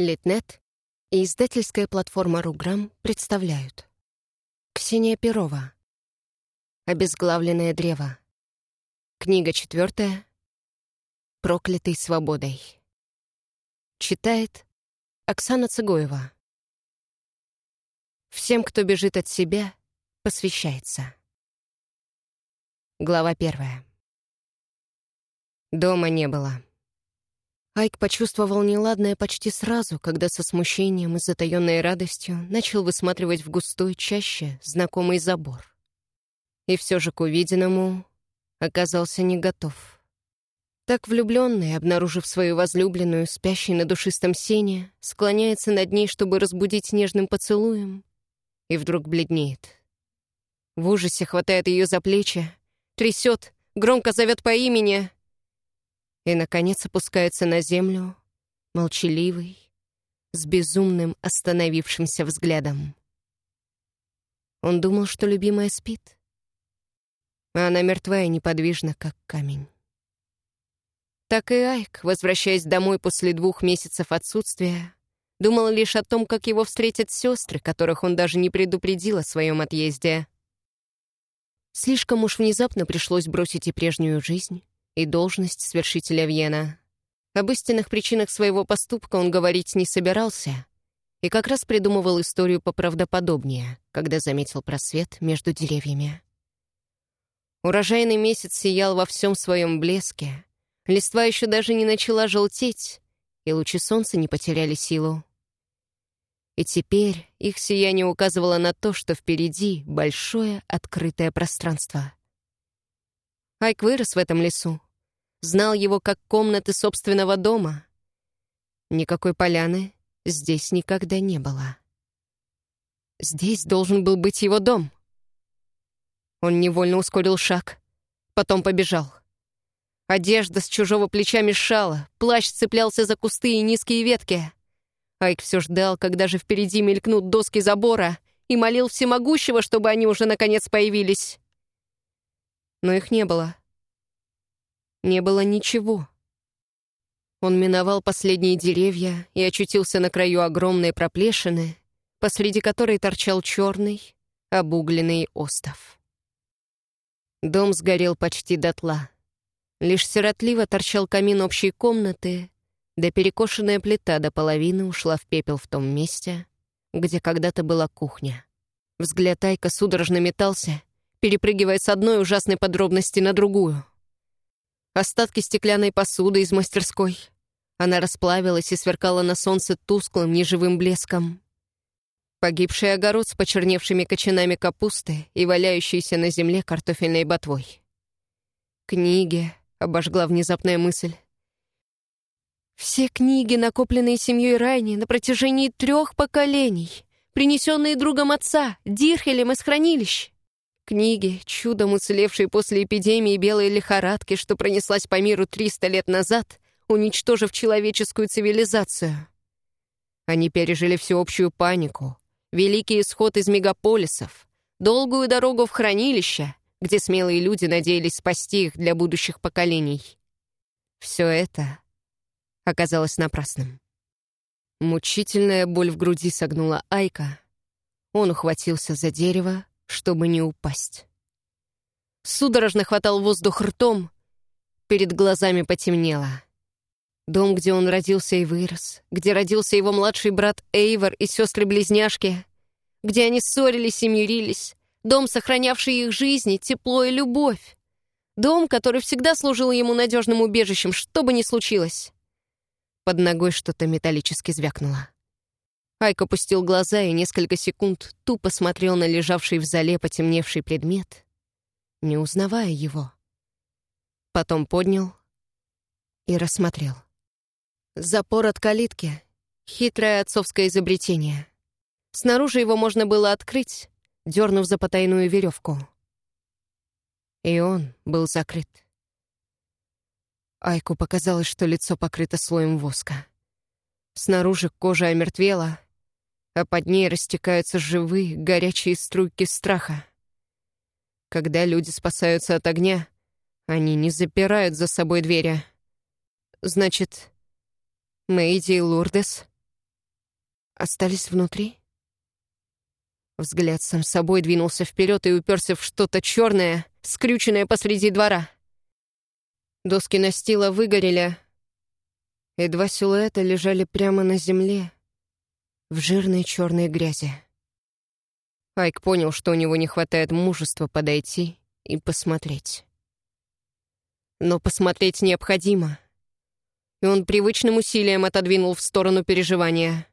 Литнет и издательская платформа «Руграм» представляют. Ксения Перова. «Обезглавленное древо». Книга четвертая. «Проклятый свободой». Читает Оксана Цыгоева. Всем, кто бежит от себя, посвящается. Глава первая. Дома не было. Айк почувствовал неладное почти сразу, когда со смущением и затаённой радостью начал высматривать в густой чаще знакомый забор. И все же к увиденному оказался не готов. Так влюбленный, обнаружив свою возлюбленную, спящей на душистом сене, склоняется над ней, чтобы разбудить нежным поцелуем, и вдруг бледнеет. В ужасе хватает ее за плечи, трясет, громко зовет по имени — и, наконец, опускается на землю, молчаливый, с безумным остановившимся взглядом. Он думал, что любимая спит, а она мертва и неподвижна, как камень. Так и Айк, возвращаясь домой после двух месяцев отсутствия, думал лишь о том, как его встретят сестры, которых он даже не предупредил о своем отъезде. Слишком уж внезапно пришлось бросить и прежнюю жизнь, и должность свершителя Вьена. Об истинных причинах своего поступка он говорить не собирался и как раз придумывал историю поправдоподобнее, когда заметил просвет между деревьями. Урожайный месяц сиял во всем своем блеске, листва еще даже не начала желтеть, и лучи солнца не потеряли силу. И теперь их сияние указывало на то, что впереди большое открытое пространство. Айк вырос в этом лесу, знал его как комнаты собственного дома. Никакой поляны здесь никогда не было. Здесь должен был быть его дом. Он невольно ускорил шаг, потом побежал. Одежда с чужого плеча мешала, плащ цеплялся за кусты и низкие ветки. Айк все ждал, когда же впереди мелькнут доски забора, и молил всемогущего, чтобы они уже наконец появились. Но их не было не было ничего. Он миновал последние деревья и очутился на краю огромной проплешины, посреди которой торчал черный, обугленный остов. Дом сгорел почти дотла. Лишь сиротливо торчал камин общей комнаты, да перекошенная плита до половины ушла в пепел в том месте, где когда-то была кухня. Взгляд Айка судорожно метался, перепрыгивая с одной ужасной подробности на другую остатки стеклянной посуды из мастерской. Она расплавилась и сверкала на солнце тусклым, неживым блеском. Погибший огород с почерневшими кочанами капусты и валяющейся на земле картофельной ботвой. Книги, обожгла внезапная мысль. Все книги, накопленные семьей Райни на протяжении трех поколений, принесенные другом отца, Дирхелем из хранилищ. Книги, чудом уцелевшие после эпидемии белой лихорадки, что пронеслась по миру 300 лет назад, уничтожив человеческую цивилизацию. Они пережили всеобщую панику, великий исход из мегаполисов, долгую дорогу в хранилище, где смелые люди надеялись спасти их для будущих поколений. Все это оказалось напрасным. Мучительная боль в груди согнула Айка. Он ухватился за дерево, чтобы не упасть. Судорожно хватал воздух ртом, перед глазами потемнело. Дом, где он родился и вырос, где родился его младший брат Эйвор и сестры-близняшки, где они ссорились и мирились, дом, сохранявший их жизни, тепло и любовь. Дом, который всегда служил ему надежным убежищем, что бы ни случилось. Под ногой что-то металлически звякнуло. Айк опустил глаза и несколько секунд тупо смотрел на лежавший в зале потемневший предмет, не узнавая его. Потом поднял и рассмотрел. Запор от калитки — хитрое отцовское изобретение. Снаружи его можно было открыть, дернув за потайную веревку. И он был закрыт. Айку показалось, что лицо покрыто слоем воска. Снаружи кожа омертвела, а под ней растекаются живые, горячие струйки страха. Когда люди спасаются от огня, они не запирают за собой двери. Значит, Мэйди и Лурдес остались внутри? Взгляд сам собой двинулся вперед и уперся в что-то черное, скрюченное посреди двора. Доски настила выгорели, и два силуэта лежали прямо на земле, в жирной черной грязи. Айк понял, что у него не хватает мужества подойти и посмотреть. Но посмотреть необходимо. И он привычным усилием отодвинул в сторону переживания.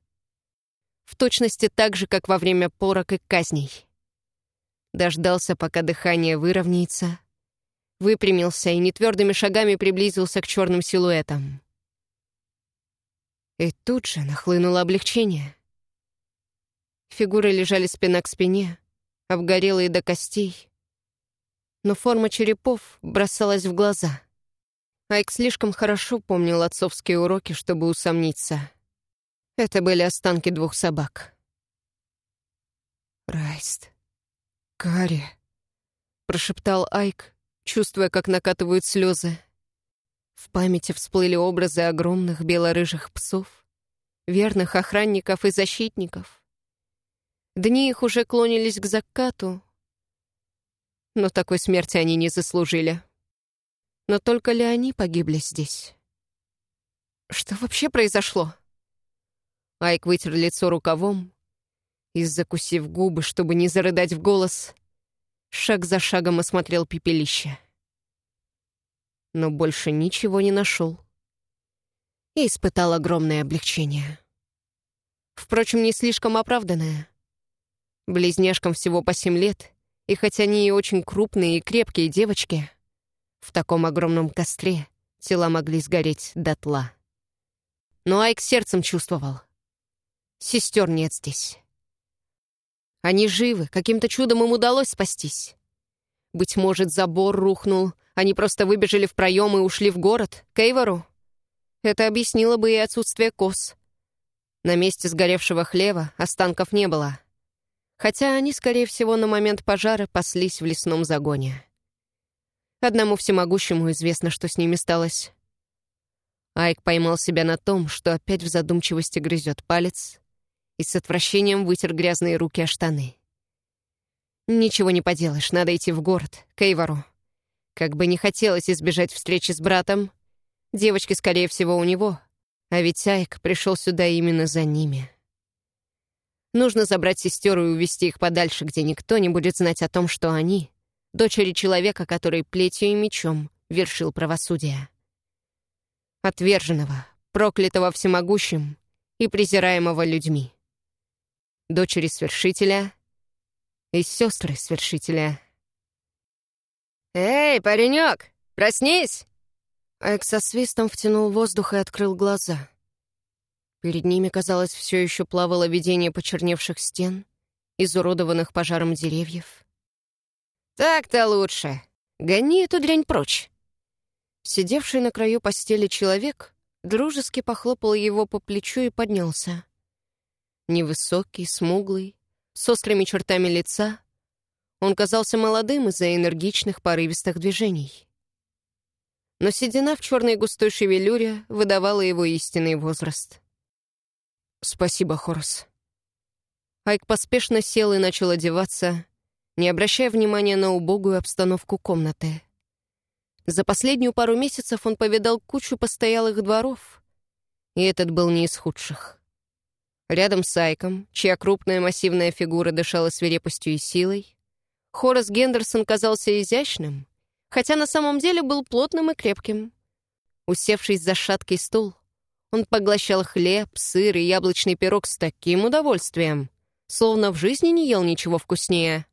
В точности так же, как во время порок и казней. Дождался, пока дыхание выровняется, выпрямился и нетвердыми шагами приблизился к черным силуэтам. И тут же нахлынуло облегчение. Фигуры лежали спина к спине, обгорелые до костей. Но форма черепов бросалась в глаза. Айк слишком хорошо помнил отцовские уроки, чтобы усомниться. Это были останки двух собак. «Райст, Карри», — прошептал Айк, чувствуя, как накатывают слезы. В памяти всплыли образы огромных белорыжих псов, верных охранников и защитников. Дни их уже клонились к закату, но такой смерти они не заслужили. Но только ли они погибли здесь? Что вообще произошло? Айк вытер лицо рукавом и, закусив губы, чтобы не зарыдать в голос, шаг за шагом осмотрел пепелище. Но больше ничего не нашел. И испытал огромное облегчение. Впрочем, не слишком оправданное — Близняшкам всего по семь лет, и хотя они и очень крупные и крепкие девочки, в таком огромном костре тела могли сгореть дотла. Но Айк сердцем чувствовал. Сестер нет здесь. Они живы, каким-то чудом им удалось спастись. Быть может, забор рухнул, они просто выбежали в проем и ушли в город, к Эйвору. Это объяснило бы и отсутствие коз. На месте сгоревшего хлева останков не было — хотя они, скорее всего, на момент пожара паслись в лесном загоне. Одному всемогущему известно, что с ними сталось. Айк поймал себя на том, что опять в задумчивости грызет палец и с отвращением вытер грязные руки о штаны. Ничего не поделаешь, надо идти в город, к Эйвору. Как бы не хотелось избежать встречи с братом, девочки, скорее всего, у него, а ведь Айк пришел сюда именно за ними. Нужно забрать сестер и увести их подальше, где никто не будет знать о том, что они — дочери человека, который плетью и мечом вершил правосудие. Отверженного, проклятого всемогущим и презираемого людьми. Дочери свершителя и сестры свершителя. «Эй, паренек, проснись!» Айк со свистом втянул воздух и открыл глаза. Перед ними, казалось, все еще плавало видение почерневших стен, изуродованных пожаром деревьев. «Так-то лучше. Гони эту дрянь прочь!» Сидевший на краю постели человек дружески похлопал его по плечу и поднялся. Невысокий, смуглый, с острыми чертами лица, он казался молодым из-за энергичных порывистых движений. Но седина в черной густой шевелюре выдавала его истинный возраст — «Спасибо, Хорос». Айк поспешно сел и начал одеваться, не обращая внимания на убогую обстановку комнаты. За последнюю пару месяцев он повидал кучу постоялых дворов, и этот был не из худших. Рядом с Айком, чья крупная массивная фигура дышала свирепостью и силой, Хорас Гендерсон казался изящным, хотя на самом деле был плотным и крепким. Усевшись за шаткий стул, он поглощал хлеб, сыр и яблочный пирог с таким удовольствием, словно в жизни не ел ничего вкуснее.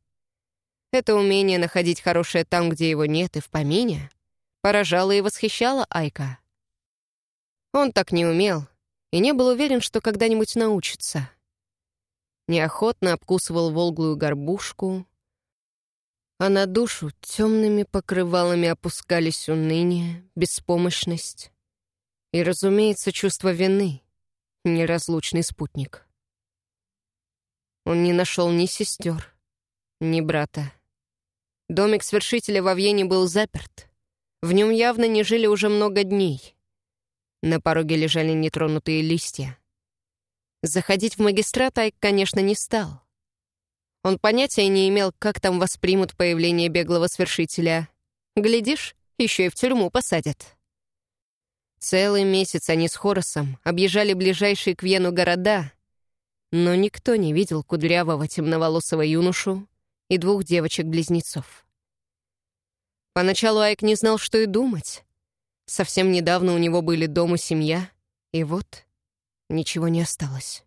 Это умение находить хорошее там, где его нет, и в помине, поражало и восхищало Айка. Он так не умел и не был уверен, что когда-нибудь научится. Неохотно обкусывал волглую горбушку, а на душу темными покрывалами опускались уныние, беспомощность и, разумеется, чувство вины — неразлучный спутник. Он не нашел ни сестер, ни брата. Домик свершителя во Вьене был заперт. В нем явно не жили уже много дней. На пороге лежали нетронутые листья. Заходить в магистрат Айк, конечно, не стал. Он понятия не имел, как там воспримут появление беглого свершителя. Глядишь, еще и в тюрьму посадят. Целый месяц они с Хоросом объезжали ближайшие к Вену города, но никто не видел кудрявого темноволосого юношу и двух девочек-близнецов. Поначалу Айк не знал, что и думать. Совсем недавно у него были дом и семья, и вот ничего не осталось.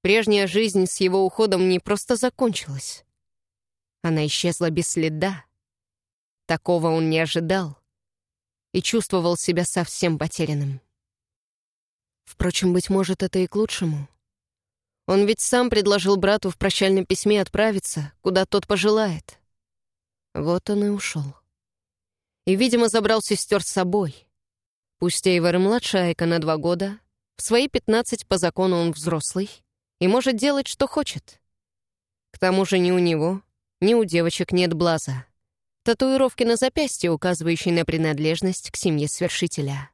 Прежняя жизнь с его уходом не просто закончилась. Она исчезла без следа. Такого он не ожидал и чувствовал себя совсем потерянным. Впрочем, быть может, это и к лучшему. Он ведь сам предложил брату в прощальном письме отправиться, куда тот пожелает. Вот он и ушел. И, видимо, забрал сестер с собой. Пусть Эйвор младше Айка на два года, в свои пятнадцать по закону он взрослый и может делать, что хочет. К тому же ни у него, ни у девочек нет блаза татуировки на запястье, указывающие на принадлежность к семье свершителя.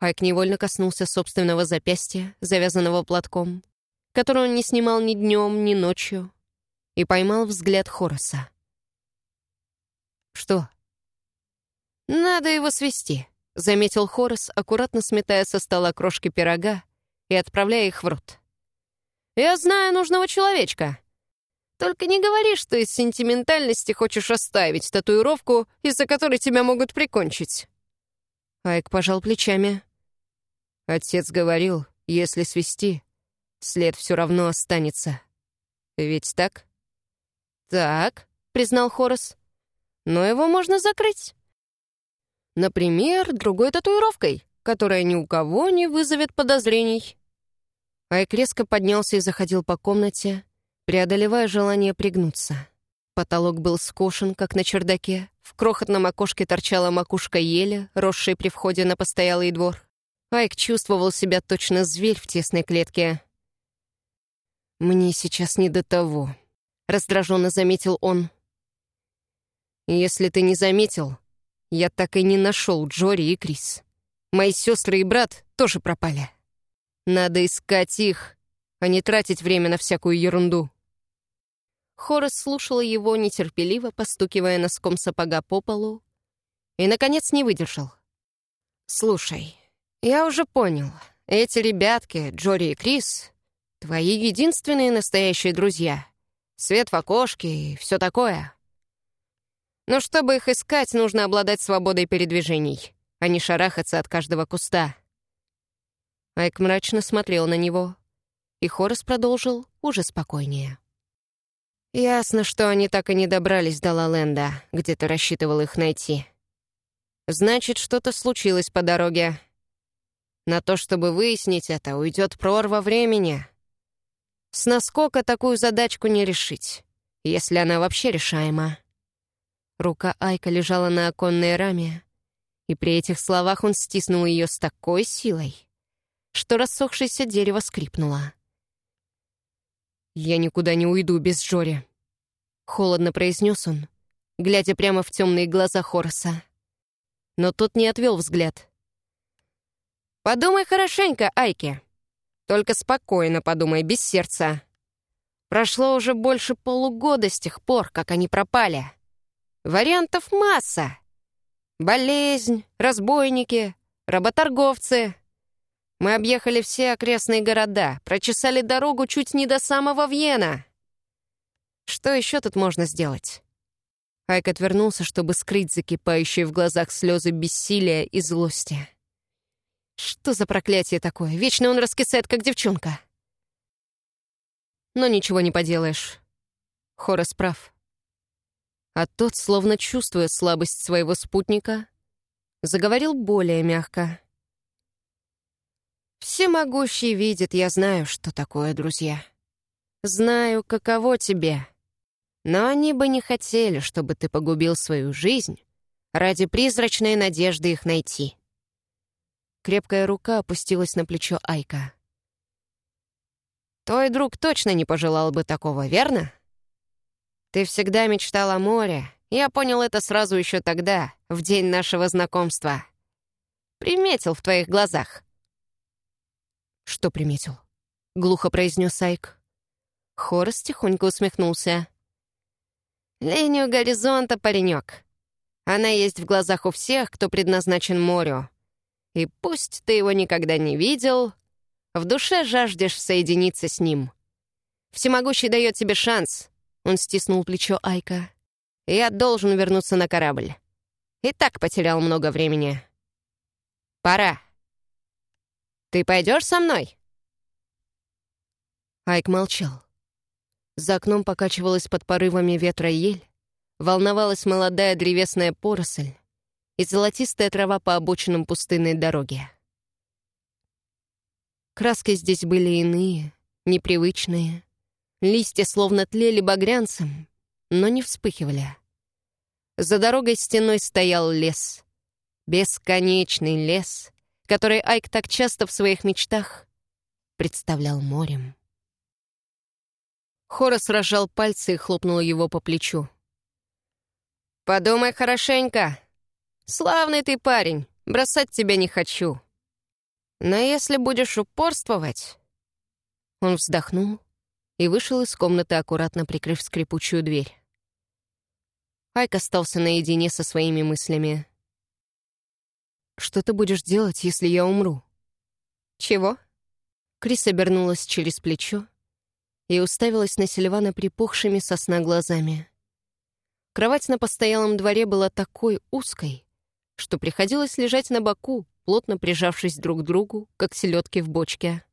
Айк невольно коснулся собственного запястья, завязанного платком, который он не снимал ни днем, ни ночью, и поймал взгляд Хороса. «Что?» «Надо его свести», — заметил Хорос, аккуратно сметая со стола крошки пирога и отправляя их в рот. «Я знаю нужного человечка. Только не говори, что из сентиментальности хочешь оставить татуировку, из-за которой тебя могут прикончить». Айк пожал плечами. Отец говорил, если свести, след все равно останется. Ведь так? Так, признал Хорос. Но его можно закрыть. Например, другой татуировкой, которая ни у кого не вызовет подозрений. Айк резко поднялся и заходил по комнате, преодолевая желание пригнуться. Потолок был скошен, как на чердаке. В крохотном окошке торчала макушка ели, росшей при входе на постоялый двор. Айк чувствовал себя точно зверь в тесной клетке. «Мне сейчас не до того», — раздраженно заметил он. «Если ты не заметил, я так и не нашел Джори и Крис. Мои сестры и брат тоже пропали. Надо искать их, а не тратить время на всякую ерунду». Хорас слушала его нетерпеливо, постукивая носком сапога по полу, и, наконец, не выдержал. «Слушай, я уже понял. Эти ребятки, Джори и Крис, твои единственные настоящие друзья. Свет в окошке и все такое. Но чтобы их искать, нужно обладать свободой передвижений, а не шарахаться от каждого куста». Айк мрачно смотрел на него, и Хорас продолжил уже спокойнее. Ясно, что они так и не добрались до Лаленда, где ты рассчитывал их найти. Значит, что-то случилось по дороге. На то, чтобы выяснить это, уйдет прорва времени. С наскока такую задачку не решить, если она вообще решаема. Рука Айка лежала на оконной раме, и при этих словах он стиснул ее с такой силой, что рассохшееся дерево скрипнуло. «Я никуда не уйду без Джори», — холодно произнес он, глядя прямо в темные глаза Хорса. Но тот не отвел взгляд. «Подумай хорошенько, Айки. Только спокойно подумай, без сердца. Прошло уже больше полугода с тех пор, как они пропали. Вариантов масса. Болезнь, разбойники, работорговцы, мы объехали все окрестные города, прочесали дорогу чуть не до самого Вьена. Что еще тут можно сделать?» Айк отвернулся, чтобы скрыть закипающие в глазах слезы бессилия и злости. «Что за проклятие такое? Вечно он раскисает, как девчонка!» Но ничего не поделаешь. Хорас прав. А тот, словно чувствуя слабость своего спутника, заговорил более мягко. Всемогущий видит, я знаю, что такое друзья. Знаю, каково тебе. Но они бы не хотели, чтобы ты погубил свою жизнь ради призрачной надежды их найти. Крепкая рука опустилась на плечо Айка. Твой друг точно не пожелал бы такого, верно? Ты всегда мечтал о море. Я понял это сразу еще тогда, в день нашего знакомства. Приметил в твоих глазах — «Что приметил?» глухо произнес Айк. Хорос тихонько усмехнулся. «Линию горизонта, паренек. Она есть в глазах у всех, кто предназначен морю. И пусть ты его никогда не видел, в душе жаждешь соединиться с ним. Всемогущий дает тебе шанс», — он стиснул плечо Айка. «Я должен вернуться на корабль. И так потерял много времени. Пора. Ты пойдешь со мной?» Айк молчал. За окном покачивалась под порывами ветра ель, волновалась молодая древесная поросль и золотистая трава по обочинам пустынной дороги. Краски здесь были иные, непривычные. Листья словно тлели багрянцем, но не вспыхивали. За дорогой стеной стоял лес. Бесконечный лес, который Айк так часто в своих мечтах представлял морем. Хорос разжал пальцы и хлопнул его по плечу. «Подумай хорошенько. Славный ты парень, бросать тебя не хочу. Но если будешь упорствовать...» Он вздохнул и вышел из комнаты, аккуратно прикрыв скрипучую дверь. Айк остался наедине со своими мыслями. «Что ты будешь делать, если я умру?» «Чего?» Крис обернулась через плечо и уставилась на Сильвана припухшими сосна глазами. Кровать на постоялом дворе была такой узкой, что приходилось лежать на боку, плотно прижавшись друг к другу, как селедки в бочке.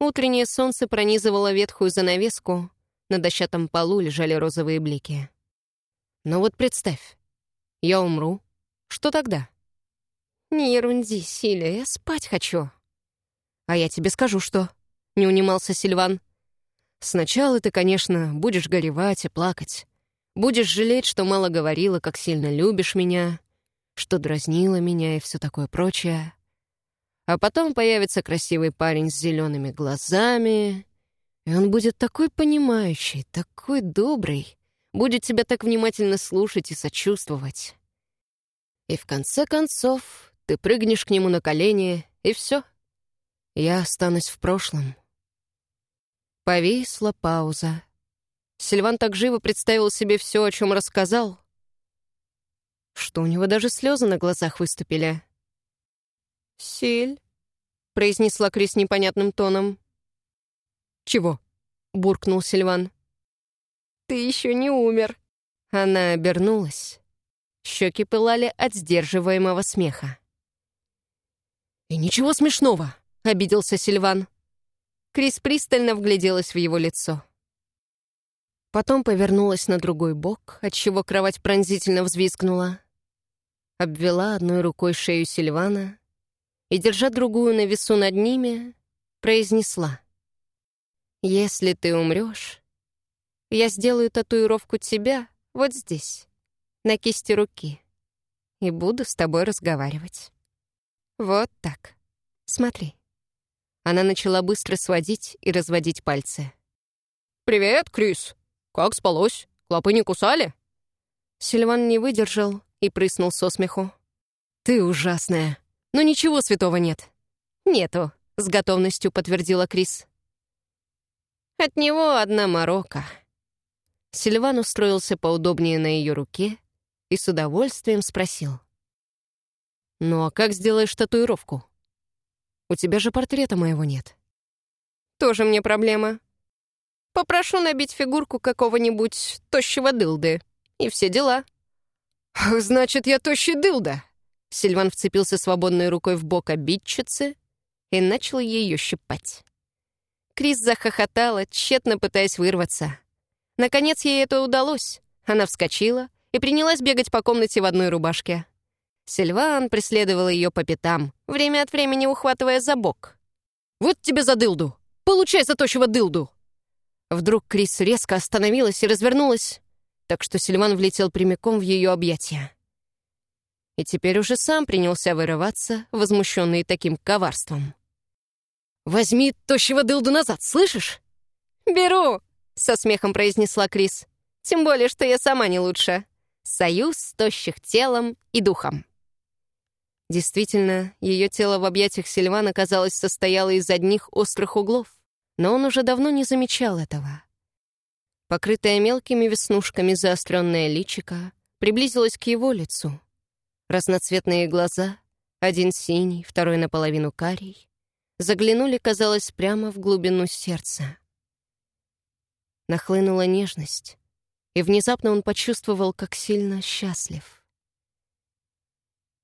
Утреннее солнце пронизывало ветхую занавеску, на дощатом полу лежали розовые блики. Но вот представь, я умру, что тогда? Не ерунди, Силя, я спать хочу. А я тебе скажу, что... Не унимался Сильван. Сначала ты, конечно, будешь горевать и плакать. Будешь жалеть, что мало говорила, как сильно любишь меня, что дразнила меня и все такое прочее. А потом появится красивый парень с зелеными глазами, и он будет такой понимающий, такой добрый, будет тебя так внимательно слушать и сочувствовать. И в конце концов ты прыгнешь к нему на колени, и все. Я останусь в прошлом. Повисла пауза. Сильван так живо представил себе все, о чем рассказал, что у него даже слезы на глазах выступили. «Силь», — произнесла Крис непонятным тоном. «Чего?» — буркнул Сильван. «Ты еще не умер». Она обернулась. Щеки пылали от сдерживаемого смеха. «И ничего смешного», — обиделся Сильван. Крис пристально вгляделась в его лицо. Потом повернулась на другой бок, отчего кровать пронзительно взвизгнула. Обвела одной рукой шею Сильвана и, держа другую на весу над ними, произнесла. «Если ты умрешь, я сделаю татуировку тебя вот здесь, на кисти руки, и буду с тобой разговаривать. Вот так. Смотри». Она начала быстро сводить и разводить пальцы. «Привет, Крис! Как спалось? Клопы не кусали?» Сильван не выдержал и прыснул со смеху. «Ты ужасная. Но ничего святого нет». «Нету», — с готовностью подтвердила Крис. «От него одна морока». Сильван устроился поудобнее на ее руке и с удовольствием спросил. «Ну а как сделаешь татуировку?» У тебя же портрета моего нет». «Тоже мне проблема. Попрошу набить фигурку какого-нибудь тощего дылды. И все дела». «Значит, я тощий дылда?» Сильван вцепился свободной рукой в бок обидчицы и начал ее щипать. Крис захохотала, тщетно пытаясь вырваться. Наконец ей это удалось. Она вскочила и принялась бегать по комнате в одной рубашке. Сильван преследовал ее по пятам, время от времени ухватывая за бок. «Вот тебе за дылду! Получай за тощего дылду!» Вдруг Крис резко остановилась и развернулась, так что Сильван влетел прямиком в ее объятия. И теперь уже сам принялся вырываться, возмущенный таким коварством. «Возьми тощего дылду назад, слышишь?» «Беру!» — со смехом произнесла Крис. «Тем более, что я сама не лучше. Союз тощих телом и духом». Действительно, ее тело в объятиях Сильвана, казалось, состояло из одних острых углов. но он уже давно не замечал этого. Покрытая мелкими веснушками заостренное личико приблизилось к его лицу. Разноцветные глаза, один синий, второй наполовину карий, заглянули, казалось, прямо в глубину сердца. Нахлынула нежность, и внезапно он почувствовал, как сильно счастлив.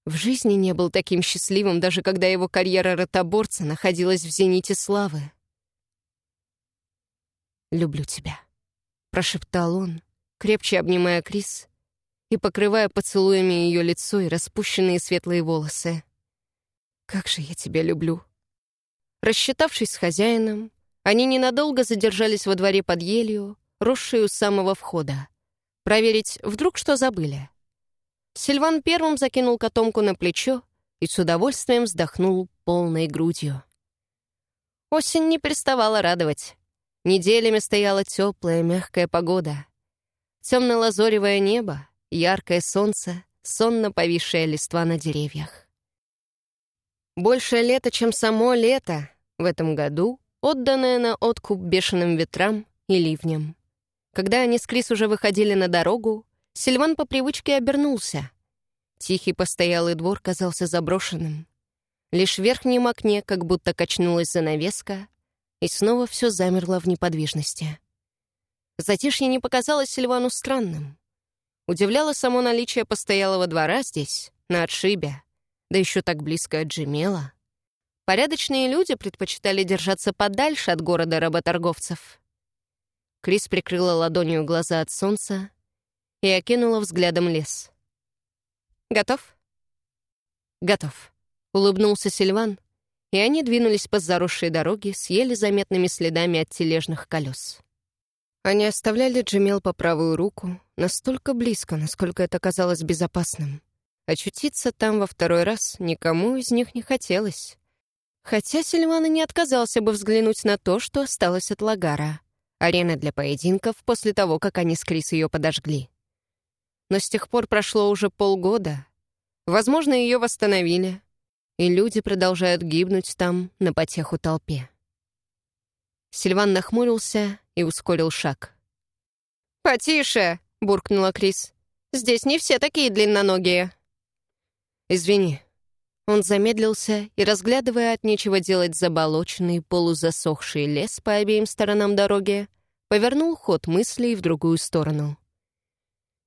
В жизни не был таким счастливым, даже когда его карьера ротоборца находилась в зените славы. «Люблю тебя», — прошептал он, крепче обнимая Крис и покрывая поцелуями ее лицо и распущенные светлые волосы. «Как же я тебя люблю!» Рассчитавшись с хозяином, они ненадолго задержались во дворе под елью, росшей у самого входа. Проверить, вдруг что забыли. Сильван первым закинул котомку на плечо и с удовольствием вздохнул полной грудью. Осень не переставала радовать. Неделями стояла теплая, мягкая погода. Темно-лазоревое небо, яркое солнце, сонно повисшая листва на деревьях. Больше лета, чем само лето, в этом году, отданное на откуп бешеным ветрам и ливням. Когда они с Крис уже выходили на дорогу, Сильван по привычке обернулся. Тихий постоялый двор казался заброшенным. Лишь в верхнем окне как будто качнулась занавеска, и снова все замерло в неподвижности. Затишье не показалось Сильвану странным. Удивляло само наличие постоялого двора здесь, на отшибе, да еще так близко от Джемела. Порядочные люди предпочитали держаться подальше от города работорговцев. Крис прикрыла ладонью глаза от солнца и окинула взглядом лес. «Готов?» «Готов», — улыбнулся Сильван, и они двинулись по заросшей дороге с еле заметными следами от тележных колес. Они оставляли Джемел по правую руку настолько близко, насколько это казалось безопасным. Очутиться там во второй раз никому из них не хотелось. Хотя Сильвана не отказался бы взглянуть на то, что осталось от Лагара. Арена для поединков после того, как они с Крис ее подожгли. Но с тех пор прошло уже полгода. Возможно, ее восстановили, и люди продолжают гибнуть там на потеху толпе. Сильван нахмурился и ускорил шаг. «Потише!» — буркнула Крис. «Здесь не все такие длинноногие». «Извини». Он замедлился и, разглядывая от нечего делать заболоченный, полузасохший лес по обеим сторонам дороги, повернул ход мыслей в другую сторону.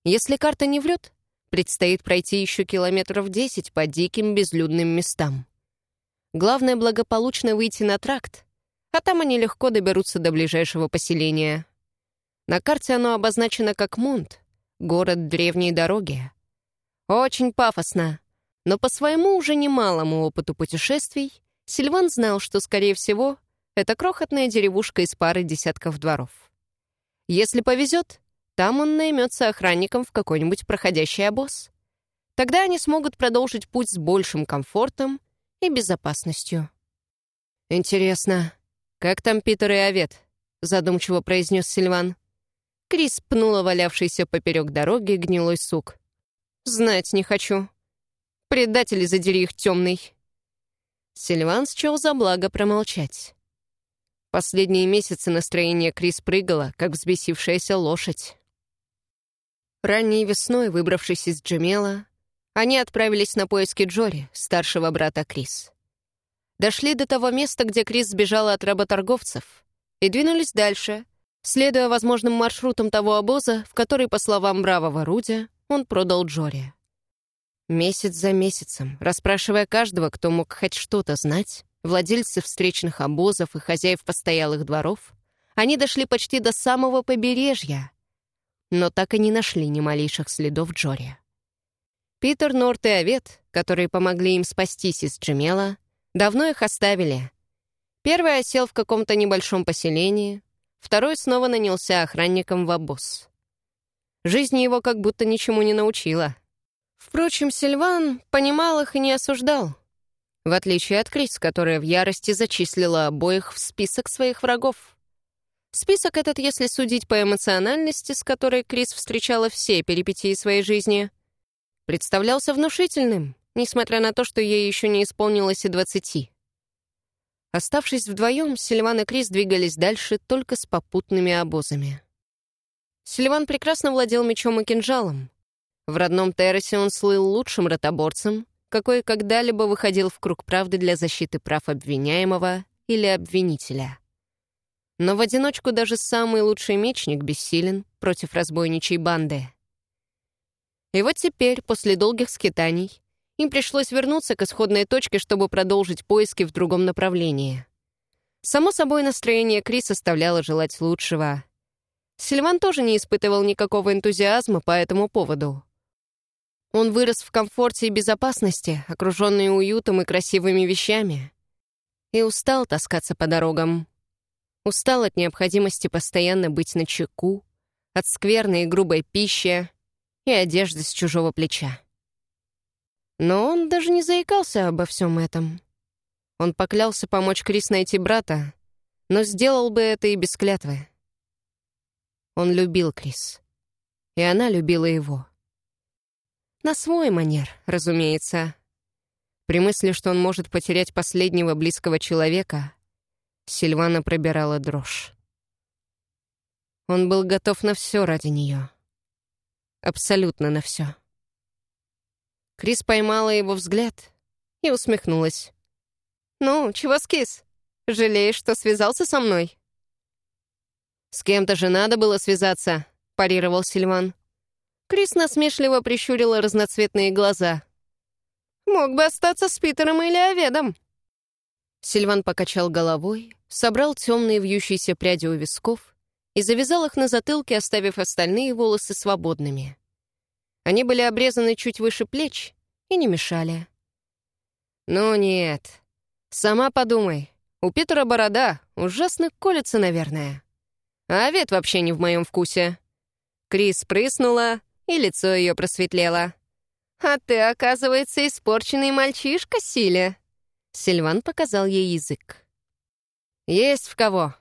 Если карта не врет, предстоит пройти еще километров десять по диким безлюдным местам. Главное — благополучно выйти на тракт, а там они легко доберутся до ближайшего поселения. На карте оно обозначено как Мунт, город древней дороги. Очень пафосно, но по своему уже немалому опыту путешествий Сильван знал, что, скорее всего, это крохотная деревушка из пары десятков дворов. Если повезет, там он наймется охранником в какой-нибудь проходящий обоз. Тогда они смогут продолжить путь с большим комфортом и безопасностью. Интересно, «Как там Питер и Овет?» — задумчиво произнес Сильван. Крис пнула валявшийся поперек дороги гнилой сук. «Знать не хочу. Предатели задери их темный». Сильван счел за благо промолчать. Последние месяцы настроение Крис прыгало, как взбесившаяся лошадь. Ранней весной, выбравшись из Джемела, они отправились на поиски Джори, старшего брата Крис дошли до того места, где Крис сбежала от работорговцев, и двинулись дальше, следуя возможным маршрутам того обоза, в который, по словам бравого Руди, он продал Джори. Месяц за месяцем, расспрашивая каждого, кто мог хоть что-то знать, владельцев встречных обозов и хозяев постоялых дворов, они дошли почти до самого побережья, но так и не нашли ни малейших следов Джори. Питер, Норт и Овет, которые помогли им спастись из Джемела, Давно их оставили. Первый осел в каком-то небольшом поселении, второй снова нанялся охранником в обоз. Жизнь его как будто ничему не научила. Впрочем, Сильван понимал их и не осуждал. В отличие от Крис, которая в ярости зачислила обоих в список своих врагов. Список этот, если судить по эмоциональности, с которой Крис встречала все перипетии своей жизни, представлялся внушительным несмотря на то, что ей еще не исполнилось и двадцати. Оставшись вдвоем, Сильван и Крис двигались дальше только с попутными обозами. Сильван прекрасно владел мечом и кинжалом. В родном Террасе он слыл лучшим ротоборцем, какой когда-либо выходил в круг правды для защиты прав обвиняемого или обвинителя. Но в одиночку даже самый лучший мечник бессилен против разбойничьей банды. И вот теперь, после долгих скитаний, им пришлось вернуться к исходной точке, чтобы продолжить поиски в другом направлении. Само собой, настроение Крис оставляло желать лучшего. Сильван тоже не испытывал никакого энтузиазма по этому поводу. Он вырос в комфорте и безопасности, окруженный уютом и красивыми вещами. И устал таскаться по дорогам. Устал от необходимости постоянно быть на чеку, от скверной и грубой пищи и одежды с чужого плеча. Но он даже не заикался обо всем этом. Он поклялся помочь Крис найти брата, но сделал бы это и без клятвы. Он любил Крис, и она любила его. На свой манер, разумеется. При мысли, что он может потерять последнего близкого человека, Сильвана пробирала дрожь. Он был готов на все ради нее. Абсолютно на все. Крис поймала его взгляд и усмехнулась. «Ну, чего скис? Жалеешь, что связался со мной?» «С кем-то же надо было связаться», — парировал Сильван. Крис насмешливо прищурила разноцветные глаза. «Мог бы остаться с Питером или Оведом». Сильван покачал головой, собрал темные вьющиеся пряди у висков и завязал их на затылке, оставив остальные волосы свободными. Они были обрезаны чуть выше плеч и не мешали. «Ну нет. Сама подумай. У Питера борода ужасно колется, наверное. А овет вообще не в моем вкусе». Крис прыснула, и лицо ее просветлело. «А ты, оказывается, испорченный мальчишка, Силе!» Сильван показал ей язык. «Есть в кого.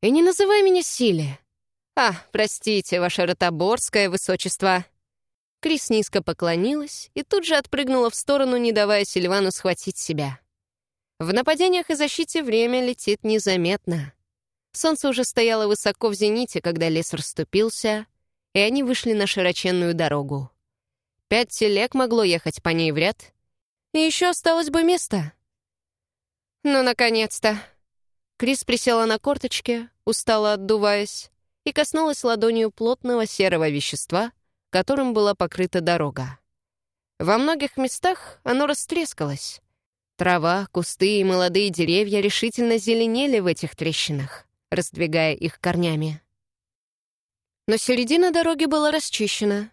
И не называй меня Силе. А, простите, ваше ротоборское высочество». Крис низко поклонилась и тут же отпрыгнула в сторону, не давая Сильвану схватить себя. В нападениях и защите время летит незаметно. Солнце уже стояло высоко в зените, когда лес расступился, и они вышли на широченную дорогу. Пять телег могло ехать по ней в ряд, и еще осталось бы место. Ну, наконец-то. Крис присела на корточки, устало отдуваясь, и коснулась ладонью плотного серого вещества, которым была покрыта дорога. Во многих местах оно растрескалось. Трава, кусты и молодые деревья решительно зеленели в этих трещинах, раздвигая их корнями. Но середина дороги была расчищена.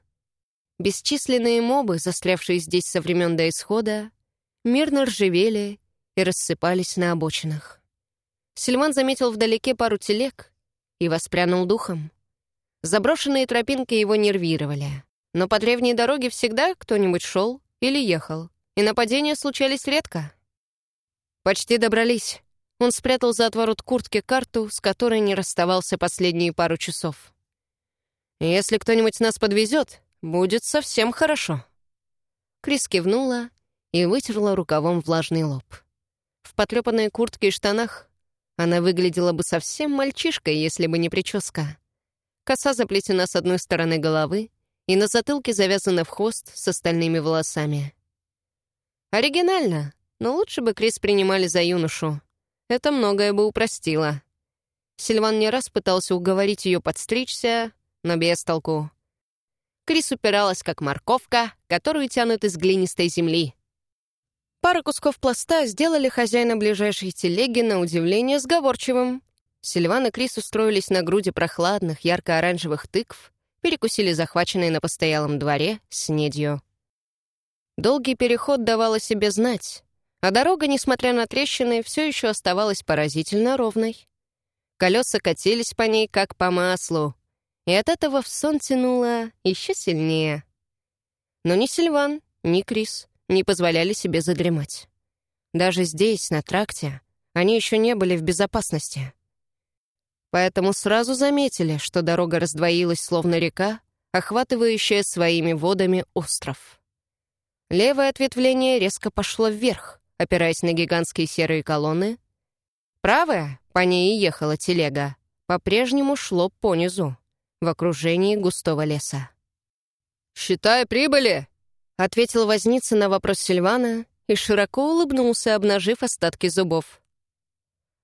Бесчисленные мобы, застрявшие здесь со времен до исхода, мирно ржавели и рассыпались на обочинах. Сильван заметил вдалеке пару телег и воспрянул духом. Заброшенные тропинки его нервировали. Но по древней дороге всегда кто-нибудь шел или ехал, и нападения случались редко. Почти добрались. Он спрятал за отворот куртки карту, с которой не расставался последние пару часов. «Если кто-нибудь нас подвезет, будет совсем хорошо». Крис кивнула и вытерла рукавом влажный лоб. В потрепанной куртке и штанах она выглядела бы совсем мальчишкой, если бы не прическа. Коса заплетена с одной стороны головы, и на затылке завязана в хвост с остальными волосами. Оригинально, но лучше бы Крис принимали за юношу. Это многое бы упростило. Сильван не раз пытался уговорить ее подстричься, но без толку. Крис упиралась, как морковка, которую тянут из глинистой земли. Пара кусков пласта сделали хозяина ближайшей телеги на удивление сговорчивым. Сильван и Крис устроились на груди прохладных, ярко-оранжевых тыкв, перекусили захваченные на постоялом дворе снедью. Долгий переход давал о себе знать, а дорога, несмотря на трещины, все еще оставалась поразительно ровной. Колеса катились по ней, как по маслу, и от этого в сон тянуло еще сильнее. Но ни Сильван, ни Крис не позволяли себе задремать. Даже здесь, на тракте, они еще не были в безопасности поэтому сразу заметили, что дорога раздвоилась словно река, охватывающая своими водами остров. Левое ответвление резко пошло вверх, опираясь на гигантские серые колонны, Правая, по ней и ехала телега, по-прежнему шло понизу, в окружении густого леса. «Считай прибыли!» — ответил возница на вопрос Сильвана и широко улыбнулся, обнажив остатки зубов.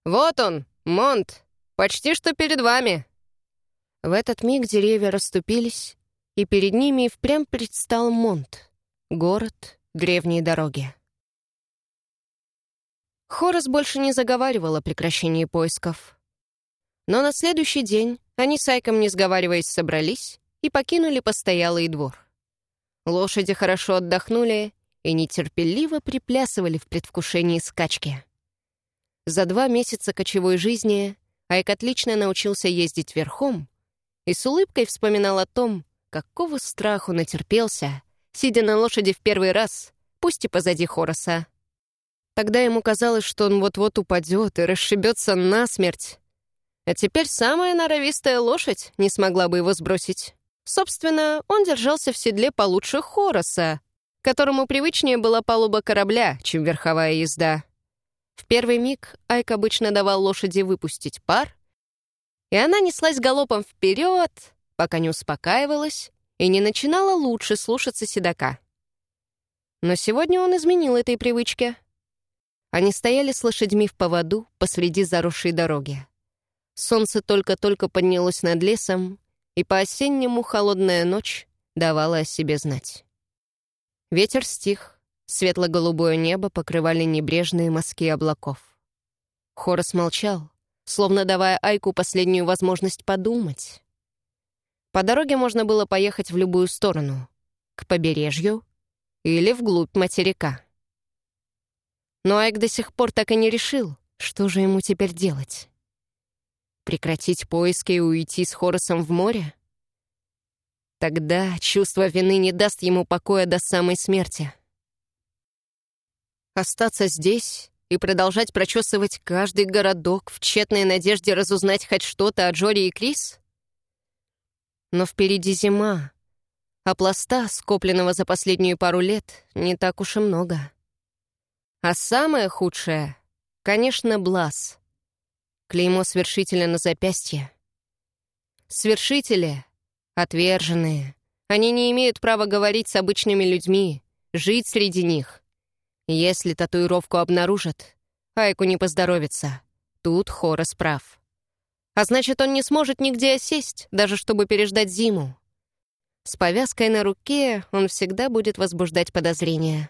«Вот он, Монт, почти что перед вами!» В этот миг деревья расступились, и перед ними впрямь предстал Монт, город древней дороги. Хорос больше не заговаривал о прекращении поисков. Но на следующий день они с Айком, не сговариваясь, собрались и покинули постоялый двор. Лошади хорошо отдохнули и нетерпеливо приплясывали в предвкушении скачки. За два месяца кочевой жизни Айк отлично научился ездить верхом и с улыбкой вспоминал о том, какого страху натерпелся, сидя на лошади в первый раз, пусть и позади Хороса. Тогда ему казалось, что он вот-вот упадет и расшибется насмерть. А теперь самая норовистая лошадь не смогла бы его сбросить. Собственно, он держался в седле получше Хороса, которому привычнее была палуба корабля, чем верховая езда. В первый миг Айк обычно давал лошади выпустить пар, и она неслась галопом вперед, пока не успокаивалась и не начинала лучше слушаться седока. Но сегодня он изменил этой привычке. Они стояли с лошадьми в поводу посреди заросшей дороги. Солнце только-только поднялось над лесом, и по-осеннему холодная ночь давала о себе знать. Ветер стих, светло-голубое небо покрывали небрежные мазки облаков. Хорос молчал, словно давая Айку последнюю возможность подумать. По дороге можно было поехать в любую сторону, к побережью или вглубь материка. Но Айк до сих пор так и не решил, что же ему теперь делать. Прекратить поиски и уйти с Хоросом в море? Тогда чувство вины не даст ему покоя до самой смерти. Остаться здесь и продолжать прочесывать каждый городок в тщетной надежде разузнать хоть что-то о Джоре и Крис? Но впереди зима, а пласта, скопленного за последнюю пару лет, не так уж и много. А самое худшее, конечно, Блас — Клеймо свершителя на запястье. Свершители — отверженные. Они не имеют права говорить с обычными людьми, жить среди них. Если татуировку обнаружат, Айку не поздоровится. Тут Хорос прав. А значит, он не сможет нигде осесть, даже чтобы переждать зиму. С повязкой на руке он всегда будет возбуждать подозрения.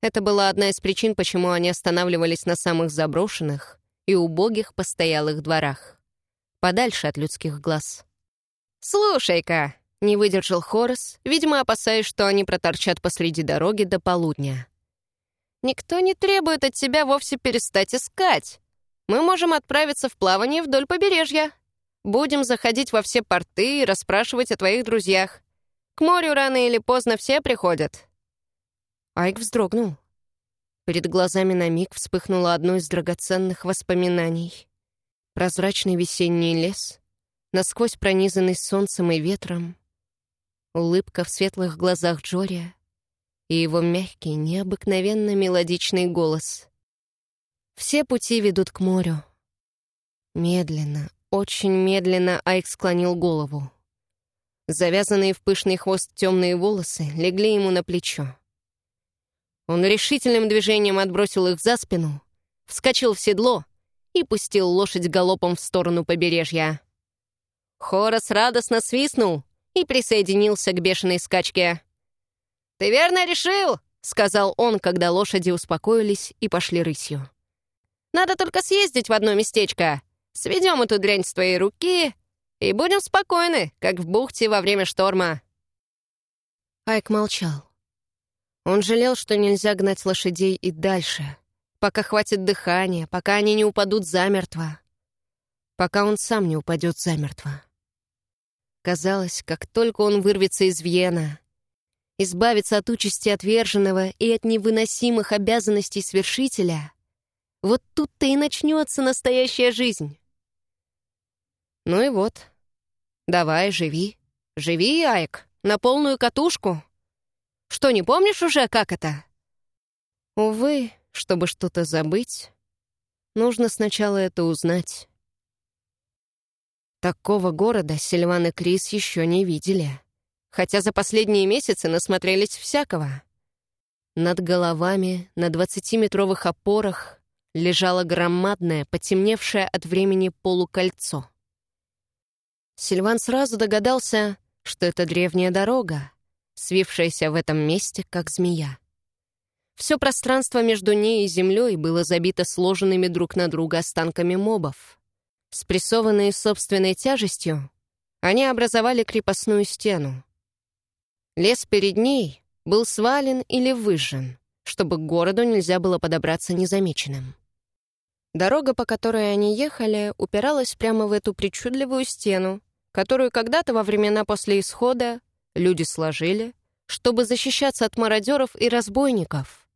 Это была одна из причин, почему они останавливались на самых заброшенных, и убогих постоялых дворах, подальше от людских глаз. «Слушай-ка!» — не выдержал Хорос, видимо, опасаясь, что они проторчат посреди дороги до полудня. «Никто не требует от тебя вовсе перестать искать. Мы можем отправиться в плавание вдоль побережья. Будем заходить во все порты и расспрашивать о твоих друзьях. К морю рано или поздно все приходят». Айк вздрогнул. Перед глазами на миг вспыхнуло одно из драгоценных воспоминаний. Прозрачный весенний лес, насквозь пронизанный солнцем и ветром, улыбка в светлых глазах Джория и его мягкий, необыкновенно мелодичный голос. Все пути ведут к морю. Медленно, очень медленно Айк склонил голову. Завязанные в пышный хвост темные волосы легли ему на плечо. Он решительным движением отбросил их за спину, вскочил в седло и пустил лошадь галопом в сторону побережья. Хорос радостно свистнул и присоединился к бешеной скачке. «Ты верно решил?» — сказал он, когда лошади успокоились и пошли рысью. «Надо только съездить в одно местечко. Сведем эту дрянь с твоей руки и будем спокойны, как в бухте во время шторма». Айк молчал. Он жалел, что нельзя гнать лошадей и дальше, пока хватит дыхания, пока они не упадут замертво, пока он сам не упадет замертво. Казалось, как только он вырвется из Вьена, избавится от участи отверженного и от невыносимых обязанностей свершителя, вот тут-то и начнется настоящая жизнь. Ну и вот. Давай, живи. Живи, Айк, на полную катушку. Что, не помнишь уже, как это?» Увы, чтобы что-то забыть, нужно сначала это узнать. Такого города Сильван и Крис еще не видели, хотя за последние месяцы насмотрелись всякого. Над головами, на двадцатиметровых опорах, лежало громадное, потемневшее от времени полукольцо. Сильван сразу догадался, что это древняя дорога, свившаяся в этом месте, как змея. Все пространство между ней и землей было забито сложенными друг на друга останками мобов. Спрессованные собственной тяжестью, они образовали крепостную стену. Лес перед ней был свален или выжжен, чтобы к городу нельзя было подобраться незамеченным. Дорога, по которой они ехали, упиралась прямо в эту причудливую стену, которую когда-то во времена после исхода люди сложили, чтобы защищаться от мародеров и разбойников.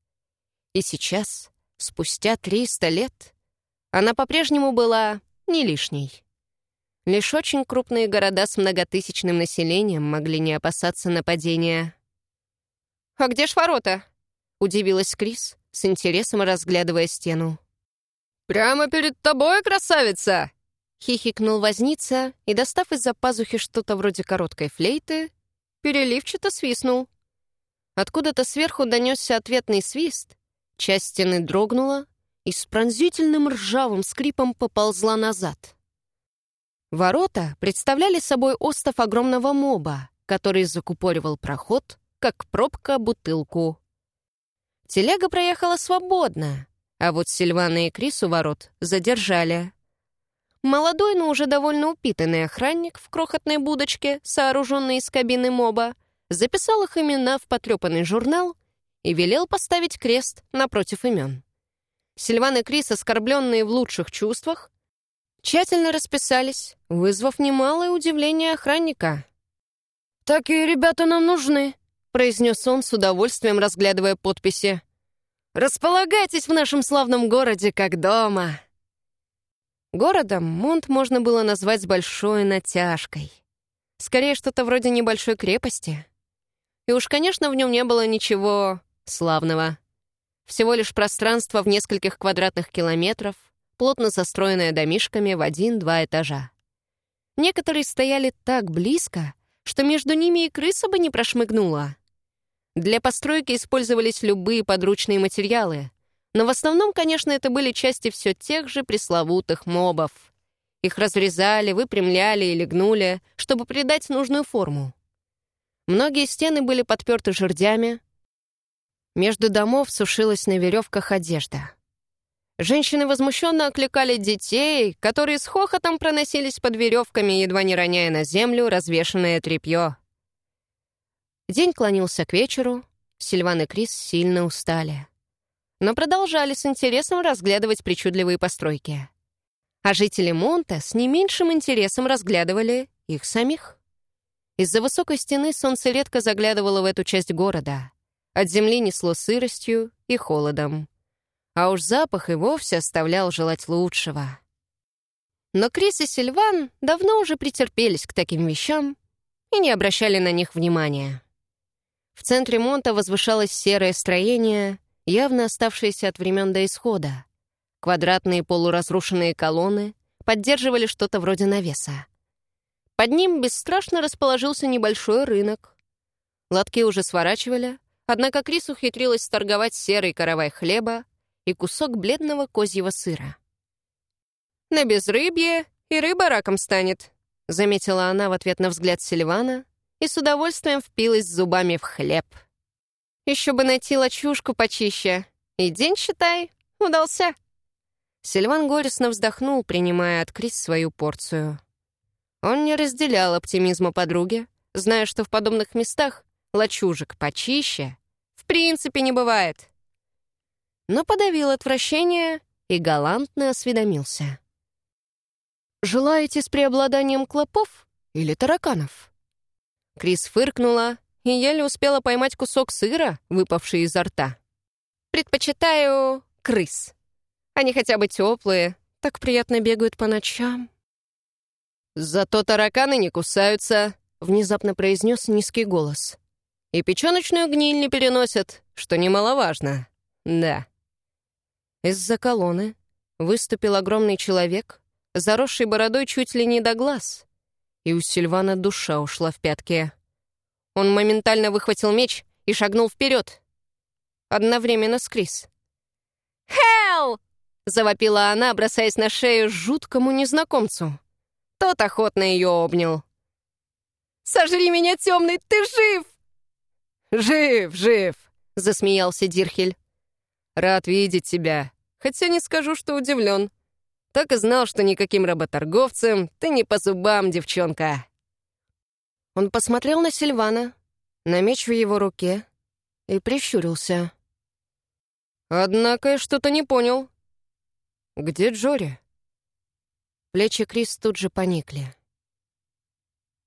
И сейчас, спустя 300 лет, она по-прежнему была не лишней. Лишь очень крупные города с многотысячным населением могли не опасаться нападения. «А где ж ворота?» — удивилась Крис, с интересом разглядывая стену. «Прямо перед тобой, красавица!» — хихикнул возница и, достав из-за пазухи что-то вроде короткой флейты, переливчато свистнул. Откуда-то сверху донесся ответный свист, Часть стены дрогнула и с пронзительным ржавым скрипом поползла назад. Ворота представляли собой остов огромного моба, который закупоривал проход, как пробка бутылку. Телега проехала свободно, а вот Сильвана и Крис у ворот задержали. Молодой, но уже довольно упитанный охранник в крохотной будочке, сооруженной из кабины моба, записал их имена в потрепанный журнал и велел поставить крест напротив имен. Сильван и Крис, оскорбленные в лучших чувствах, тщательно расписались, вызвав немалое удивление охранника. «Такие ребята нам нужны», — произнес он с удовольствием, разглядывая подписи. «Располагайтесь в нашем славном городе как дома». Городом Монт можно было назвать с большой натяжкой. Скорее, что-то вроде небольшой крепости. И уж, конечно, в нем не было ничего Славного. Всего лишь пространство в нескольких квадратных километров, плотно застроенное домишками в один-два этажа. Некоторые стояли так близко, что между ними и крыса бы не прошмыгнула. Для постройки использовались любые подручные материалы, но в основном, конечно, это были части все тех же пресловутых мобов. Их разрезали, выпрямляли или гнули, чтобы придать нужную форму. Многие стены были подперты жердями, между домов сушилась на веревках одежда. Женщины возмущенно окликали детей, которые с хохотом проносились под веревками, едва не роняя на землю развешанное тряпье. День клонился к вечеру, Сильван и Крис сильно устали. Но продолжали с интересом разглядывать причудливые постройки. А жители Монта с не меньшим интересом разглядывали их самих. Из-за высокой стены солнце редко заглядывало в эту часть города — от земли несло сыростью и холодом. А уж запах и вовсе оставлял желать лучшего. Но Крис и Сильван давно уже претерпелись к таким вещам и не обращали на них внимания. В центре Монта возвышалось серое строение, явно оставшееся от времен до исхода. Квадратные полуразрушенные колонны поддерживали что-то вроде навеса. Под ним бесстрашно расположился небольшой рынок. Лотки уже сворачивали, Однако Крис ухитрилась торговать серый каравай хлеба и кусок бледного козьего сыра. «На безрыбье и рыба раком станет», — заметила она в ответ на взгляд Сильвана и с удовольствием впилась зубами в хлеб. «Еще бы найти лачушку почище. И день, считай, удался». Сильван горестно вздохнул, принимая от Крис свою порцию. Он не разделял оптимизма подруги, зная, что в подобных местах лачужек почище в принципе не бывает. Но подавил отвращение и галантно осведомился. «Желаете с преобладанием клопов или тараканов?» Крис фыркнула и еле успела поймать кусок сыра, выпавший изо рта. «Предпочитаю крыс. Они хотя бы теплые, так приятно бегают по ночам». «Зато тараканы не кусаются», — внезапно произнес низкий голос. И печёночную гниль не переносят, что немаловажно. Да. Из-за колонны выступил огромный человек, заросший бородой чуть ли не до глаз, и у Сильвана душа ушла в пятки. Он моментально выхватил меч и шагнул вперед. Одновременно с Крис. «Хелл!» — завопила она, бросаясь на шею жуткому незнакомцу. Тот охотно ее обнял. «Сожри меня, темный, ты жив!» «Жив, жив!» — засмеялся Дирхель. «Рад видеть тебя, хотя не скажу, что удивлен. Так и знал, что никаким работорговцем ты не по зубам, девчонка». Он посмотрел на Сильвана, на меч в его руке и прищурился. «Однако я что-то не понял. Где Джори?» Плечи Крис тут же поникли.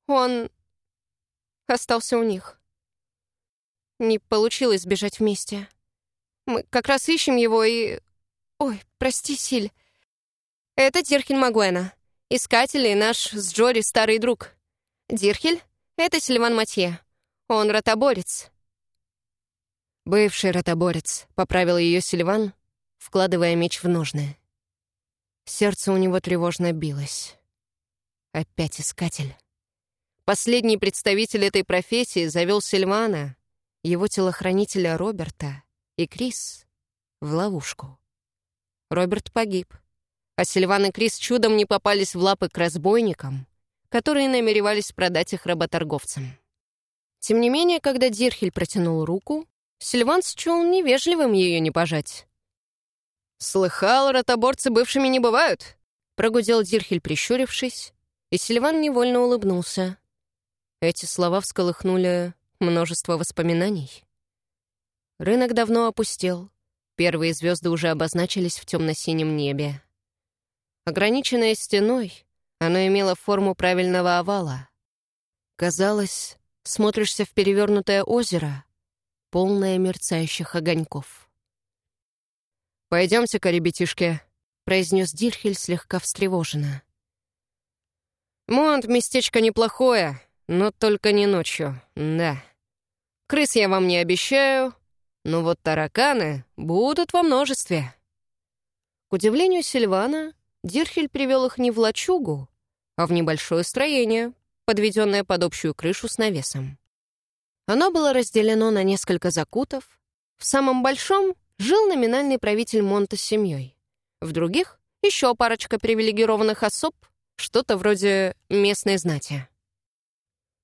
«Он остался у них. Не получилось бежать вместе. Мы как раз ищем его и... Ой, прости, Силь. Это Дирхель Магуэна, искатель и наш с Джори старый друг. Дирхель — это Сильван Матье. Он ротоборец». «Бывший ротоборец», — поправил ее Сильван, вкладывая меч в ножны. Сердце у него тревожно билось. Опять искатель. Последний представитель этой профессии завел Сильвана, его телохранителя Роберта и Крис в ловушку. Роберт погиб, а Сильван и Крис чудом не попались в лапы к разбойникам, которые намеревались продать их работорговцам. Тем не менее, когда Дирхель протянул руку, Сильван счел невежливым ее не пожать. «Слыхал, ротоборцы бывшими не бывают», — прогудел Дирхель, прищурившись, и Сильван невольно улыбнулся. Эти слова всколыхнули множество воспоминаний. Рынок давно опустел, первые звезды уже обозначились в темно-синем небе. Ограниченное стеной, оно имело форму правильного овала. Казалось, смотришься в перевернутое озеро, полное мерцающих огоньков. «Пойдемте-ка, ребятишки», — произнес Дирхель слегка встревоженно. «Монт — местечко неплохое, но только не ночью, да. Крыс я вам не обещаю, но вот тараканы будут во множестве». К удивлению Сильвана, Дирхель привел их не в лачугу, а в небольшое строение, подведенное под общую крышу с навесом. Оно было разделено на несколько закутов. В самом большом жил номинальный правитель Монта с семьей. В других — еще парочка привилегированных особ, что-то вроде местной знати.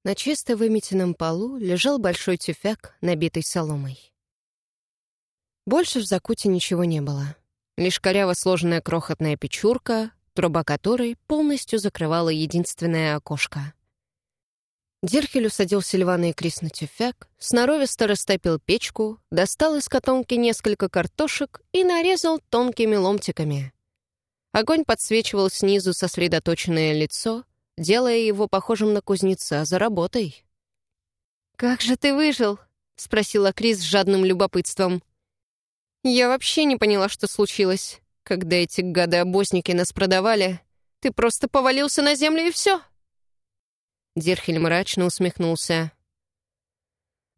На чисто выметенном полу лежал большой тюфяк, набитый соломой. Больше в закуте ничего не было. Лишь коряво сложенная крохотная печурка, труба которой полностью закрывала единственное окошко. Дирхель усадил Сильвана и Крис на тюфяк, сноровисто растопил печку, достал из котомки несколько картошек и нарезал тонкими ломтиками. Огонь подсвечивал снизу сосредоточенное лицо, делая его похожим на кузнеца за работой. «Как же ты выжил?» — спросила Крис с жадным любопытством. «Я вообще не поняла, что случилось. Когда эти гады-обосники нас продавали, ты просто повалился на землю и все. Дирхель мрачно усмехнулся.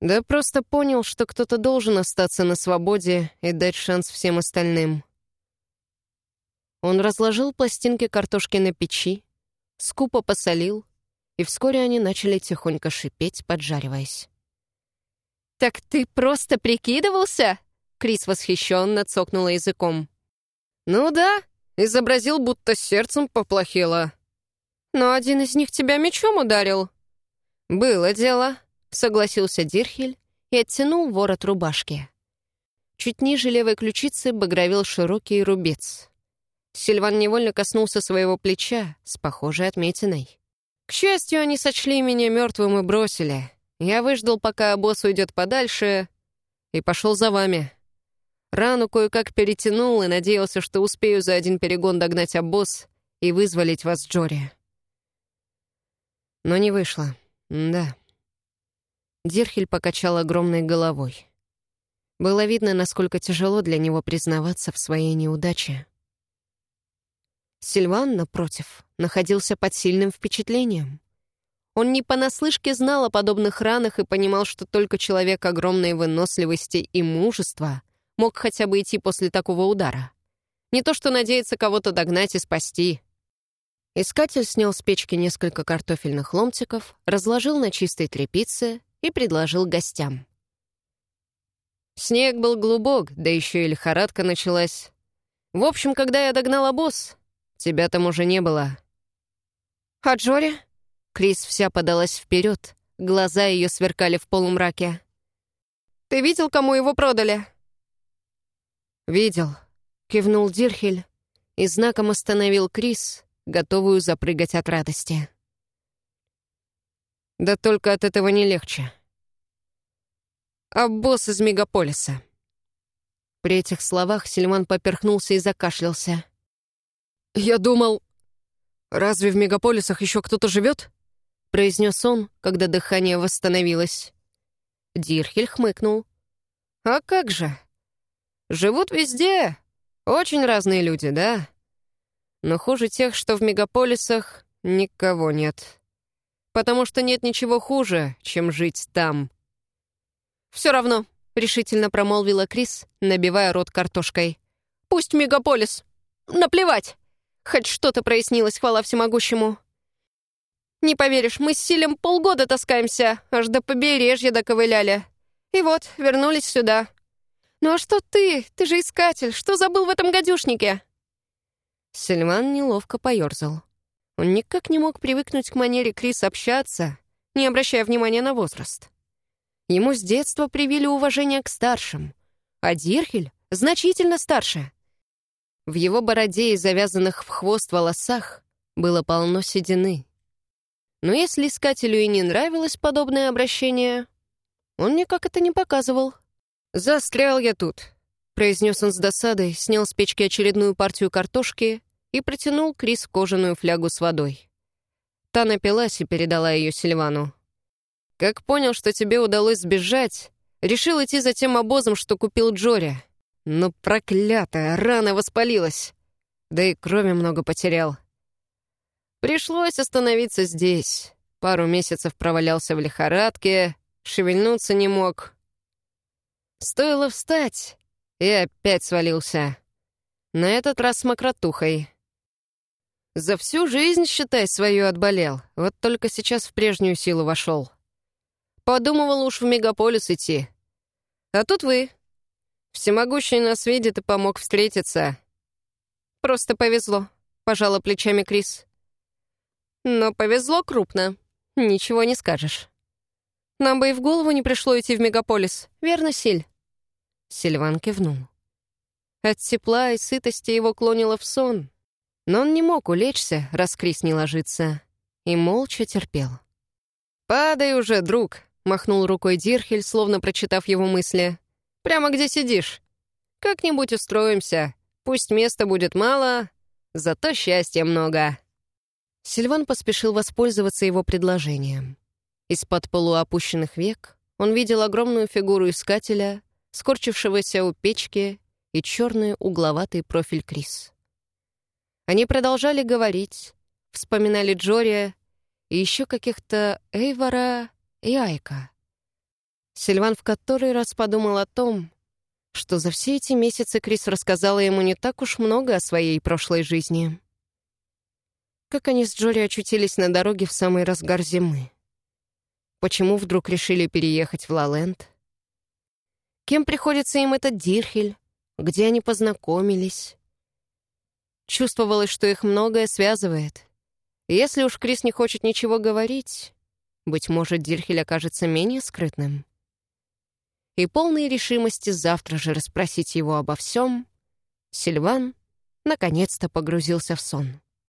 «Да просто понял, что кто-то должен остаться на свободе и дать шанс всем остальным». Он разложил пластинки картошки на печи, скупо посолил, и вскоре они начали тихонько шипеть, поджариваясь. «Так ты просто прикидывался?» Крис восхищенно цокнула языком. «Ну да, изобразил, будто сердцем поплохело», но один из них тебя мечом ударил». «Было дело», — согласился Дирхель и оттянул ворот рубашки. Чуть ниже левой ключицы багровил широкий рубец. Сильван невольно коснулся своего плеча с похожей отметиной. К счастью, они сочли меня мертвым и бросили. Я выждал, пока босс уйдет подальше, и пошел за вами. Рану кое-как перетянул и надеялся, что успею за один перегон догнать обоз и вызволить вас, Джори. Но не вышло. Да. Дирхель покачал огромной головой. Было видно, насколько тяжело для него признаваться в своей неудаче. Сильван, напротив, находился под сильным впечатлением. Он не понаслышке знал о подобных ранах и понимал, что только человек огромной выносливости и мужества мог хотя бы идти после такого удара. Не то что надеяться кого-то догнать и спасти. Искатель снял с печки несколько картофельных ломтиков, разложил на чистой тряпице и предложил гостям. Снег был глубок, да еще и лихорадка началась. В общем, когда я догнала босс, тебя там уже не было. «А Джори?» Крис вся подалась вперед, глаза ее сверкали в полумраке. «Ты видел, кому его продали?» «Видел», — кивнул Дирхель и знаком остановил Крис, готовую запрыгать от радости. «Да только от этого не легче. А босс из мегаполиса». При этих словах Сильман поперхнулся и закашлялся. «Я думал, разве в мегаполисах еще кто-то живет?» произнес он, когда дыхание восстановилось. Дирхель хмыкнул. «А как же? Живут везде. Очень разные люди, да? Но хуже тех, что в мегаполисах, никого нет. Потому что нет ничего хуже, чем жить там». «Все равно», — решительно промолвила Крис, набивая рот картошкой. «Пусть мегаполис. Наплевать. Хоть что-то прояснилось, хвала всемогущему. Не поверишь, мы с Силем полгода таскаемся, аж до побережья доковыляли. И вот, вернулись сюда. Ну а что ты? Ты же искатель. Что забыл в этом гадюшнике?» Сильван неловко поерзал. Он никак не мог привыкнуть к манере Крис общаться, не обращая внимания на возраст. Ему с детства привили уважение к старшим, а Дирхель значительно старше. В его бороде и завязанных в хвост волосах было полно седины. Но если искателю и не нравилось подобное обращение, он никак это не показывал. «Застрял я тут», — произнес он с досадой, снял с печки очередную партию картошки и протянул Крис кожаную флягу с водой. Та напилась и передала ее Сильвану. «Как понял, что тебе удалось сбежать, решил идти за тем обозом, что купил Джори. Но проклятая, рана воспалилась. Да и крови много потерял. Пришлось остановиться здесь. Пару месяцев провалялся в лихорадке, шевельнуться не мог. Стоило встать, и опять свалился. На этот раз с мокротухой. За всю жизнь, считай, свою отболел. Вот только сейчас в прежнюю силу вошел. Подумывал уж в мегаполис идти. А тут вы. Всемогущий нас видит и помог встретиться. Просто повезло, пожала плечами Крис. Но повезло крупно. Ничего не скажешь. Нам бы и в голову не пришло идти в мегаполис, верно, Силь?» Сильван кивнул. От тепла и сытости его клонило в сон. Но он не мог улечься, раз Крис не ложится, и молча терпел. «Падай уже, друг!» — махнул рукой Дирхель, словно прочитав его мысли. «Прямо где сидишь. Как-нибудь устроимся. Пусть места будет мало, зато счастья много». Сильван поспешил воспользоваться его предложением. Из-под полуопущенных век он видел огромную фигуру искателя, скорчившегося у печки и черный угловатый профиль Крис. Они продолжали говорить, вспоминали Джория и еще каких-то Эйвора и Айка. Сильван в который раз подумал о том, что за все эти месяцы Крис рассказала ему не так уж много о своей прошлой жизни. Как они с Джоли очутились на дороге в самый разгар зимы? Почему вдруг решили переехать в Лаленд? Кем приходится им этот Дирхель? Где они познакомились? Чувствовалось, что их многое связывает. если уж Крис не хочет ничего говорить, быть может, Дирхель окажется менее скрытным. И полной решимости завтра же расспросить его обо всем, Сильван наконец-то погрузился в сон.